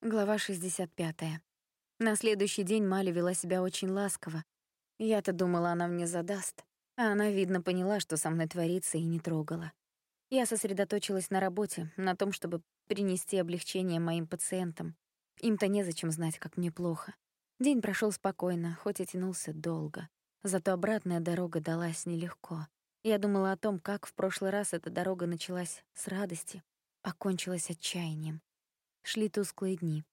Глава 65. На следующий день Мали вела себя очень ласково. Я-то думала, она мне задаст. А она, видно, поняла, что со мной творится, и не трогала. Я сосредоточилась на работе, на том, чтобы принести облегчение моим пациентам. Им-то незачем знать, как мне плохо. День прошел спокойно, хоть и тянулся долго. Зато обратная дорога далась нелегко. Я думала о том, как в прошлый раз эта дорога началась с радости, а кончилась отчаянием. Шли тусклые дни.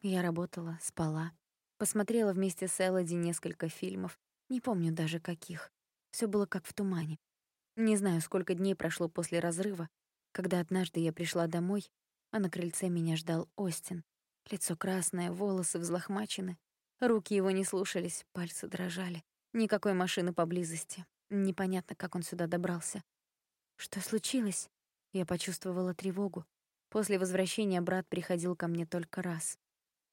Я работала, спала. Посмотрела вместе с Элоди несколько фильмов. Не помню даже каких. Все было как в тумане. Не знаю, сколько дней прошло после разрыва, когда однажды я пришла домой, а на крыльце меня ждал Остин. Лицо красное, волосы взлохмачены. Руки его не слушались, пальцы дрожали. Никакой машины поблизости. Непонятно, как он сюда добрался. Что случилось? Я почувствовала тревогу. После возвращения брат приходил ко мне только раз.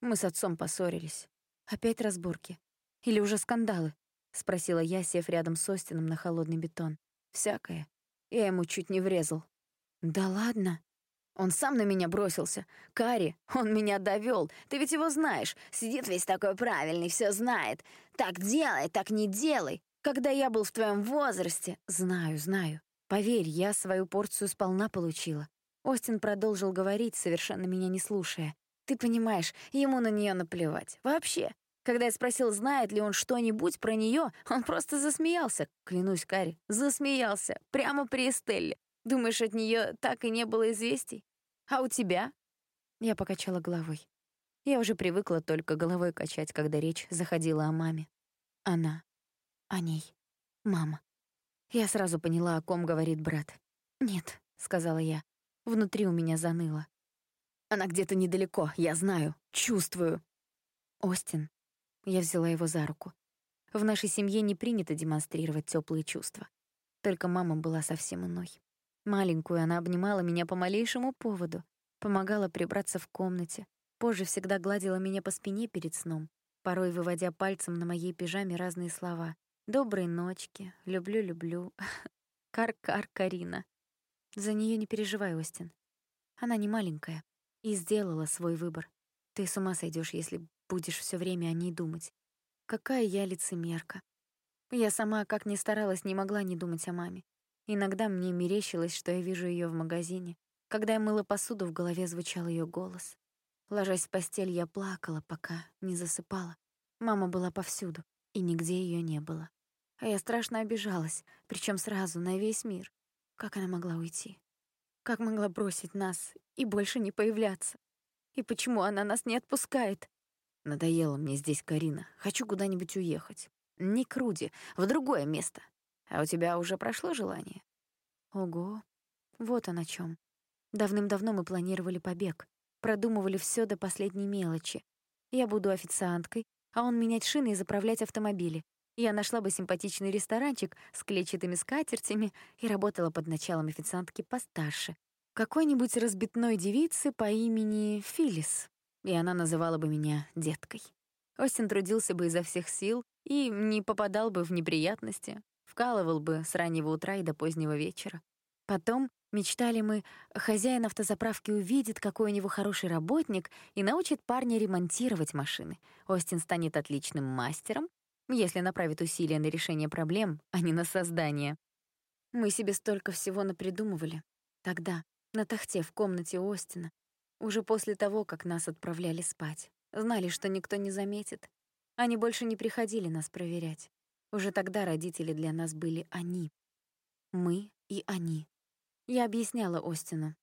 Мы с отцом поссорились. Опять разборки? Или уже скандалы? Спросила я, сев рядом с Остином на холодный бетон. Всякое. Я ему чуть не врезал. Да ладно? Он сам на меня бросился. Кари, он меня довел. Ты ведь его знаешь. Сидит весь такой правильный, все знает. Так делай, так не делай. Когда я был в твоем возрасте... Знаю, знаю. Поверь, я свою порцию сполна получила. Остин продолжил говорить, совершенно меня не слушая. «Ты понимаешь, ему на нее наплевать. Вообще. Когда я спросил, знает ли он что-нибудь про нее, он просто засмеялся. Клянусь, Кари, засмеялся. Прямо при Эстелле. Думаешь, от нее так и не было известий? А у тебя?» Я покачала головой. Я уже привыкла только головой качать, когда речь заходила о маме. Она. О ней. Мама. Я сразу поняла, о ком говорит брат. «Нет», — сказала я. Внутри у меня заныло. Она где-то недалеко, я знаю, чувствую. Остин. Я взяла его за руку. В нашей семье не принято демонстрировать теплые чувства. Только мама была совсем иной. Маленькую она обнимала меня по малейшему поводу, помогала прибраться в комнате, позже всегда гладила меня по спине перед сном, порой выводя пальцем на моей пижаме разные слова. «Доброй ночки», «люблю-люблю», «кар-кар, Карина». За нее не переживай, Остин. Она не маленькая и сделала свой выбор. Ты с ума сойдешь, если будешь все время о ней думать. Какая я лицемерка. Я сама, как ни старалась, не могла не думать о маме. Иногда мне мерещилось, что я вижу ее в магазине. Когда я мыла посуду, в голове звучал ее голос. Ложась в постель, я плакала, пока не засыпала. Мама была повсюду, и нигде ее не было. А я страшно обижалась, причем сразу, на весь мир. Как она могла уйти? Как могла бросить нас и больше не появляться? И почему она нас не отпускает? Надоело мне здесь, Карина. Хочу куда-нибудь уехать. Не к Руди, в другое место. А у тебя уже прошло желание? Ого, вот он о чем. Давным-давно мы планировали побег. Продумывали все до последней мелочи. Я буду официанткой, а он менять шины и заправлять автомобили. Я нашла бы симпатичный ресторанчик с клетчатыми скатертями и работала под началом официантки постарше. Какой-нибудь разбитной девицы по имени Филис. И она называла бы меня деткой. Остин трудился бы изо всех сил и не попадал бы в неприятности, вкалывал бы с раннего утра и до позднего вечера. Потом мечтали мы, хозяин автозаправки увидит, какой у него хороший работник, и научит парня ремонтировать машины. Остин станет отличным мастером, если направит усилия на решение проблем, а не на создание. Мы себе столько всего напридумывали. Тогда, на тахте в комнате Остина, уже после того, как нас отправляли спать. Знали, что никто не заметит. Они больше не приходили нас проверять. Уже тогда родители для нас были они. Мы и они. Я объясняла Остину.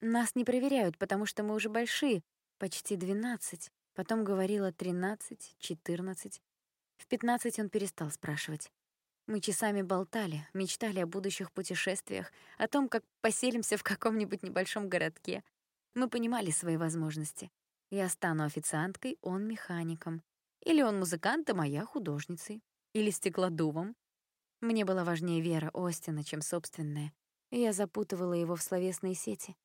Нас не проверяют, потому что мы уже большие, почти 12. Потом говорила 13, 14. В пятнадцать он перестал спрашивать. Мы часами болтали, мечтали о будущих путешествиях, о том, как поселимся в каком-нибудь небольшом городке. Мы понимали свои возможности. Я стану официанткой, он — механиком. Или он музыкантом, а я — художницей. Или стеклодувом. Мне была важнее вера Остина, чем собственная. Я запутывала его в словесные сети.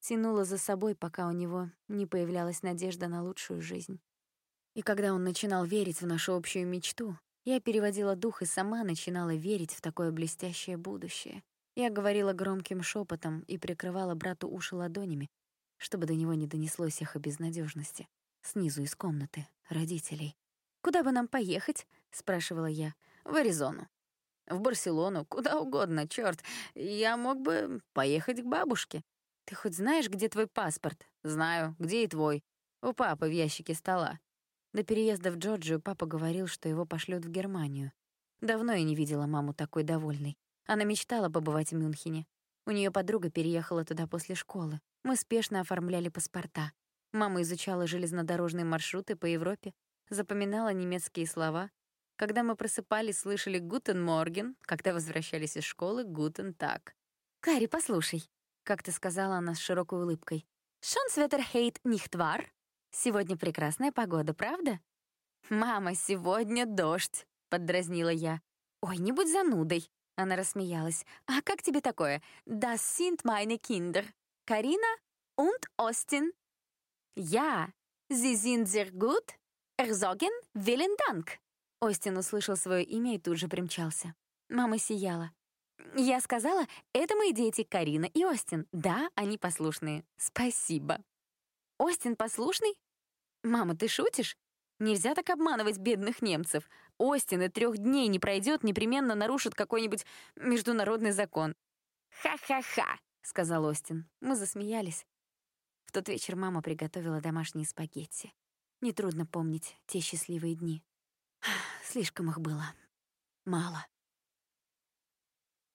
Тянула за собой, пока у него не появлялась надежда на лучшую жизнь. И когда он начинал верить в нашу общую мечту, я переводила дух и сама начинала верить в такое блестящее будущее. Я говорила громким шепотом и прикрывала брату уши ладонями. чтобы до него не донеслось эхо безнадежности. Снизу из комнаты, родителей. «Куда бы нам поехать?» — спрашивала я. «В Аризону. В Барселону, куда угодно, чёрт. Я мог бы поехать к бабушке». «Ты хоть знаешь, где твой паспорт?» «Знаю. Где и твой?» «У папы в ящике стола». До переезда в Джорджию папа говорил, что его пошлют в Германию. Давно я не видела маму такой довольной. Она мечтала побывать в Мюнхене. У нее подруга переехала туда после школы. Мы спешно оформляли паспорта. Мама изучала железнодорожные маршруты по Европе, запоминала немецкие слова. Когда мы просыпались, слышали «Guten Morgen», когда возвращались из школы «Guten Tag». «Кари, послушай», — как-то сказала она с широкой улыбкой. «Schönes Wetter heute, nicht wahr?» Сегодня прекрасная погода, правда? «Мама, сегодня дождь», — поддразнила я. «Ой, не будь занудой», — она рассмеялась. «А как тебе такое? Das sind meine Kinder. Карина und Остин». «Я. Sie sind sehr gut. Erzogen. Vielen Dank». Остин услышал свое имя и тут же примчался. Мама сияла. «Я сказала, это мои дети Карина и Остин. Да, они послушные. Спасибо». «Остин послушный? Мама, ты шутишь? Нельзя так обманывать бедных немцев. Остин и трех дней не пройдет, непременно нарушит какой-нибудь международный закон. «Ха-ха-ха», — сказал Остин. Мы засмеялись. В тот вечер мама приготовила домашние спагетти. Нетрудно помнить те счастливые дни. Слишком их было. Мало.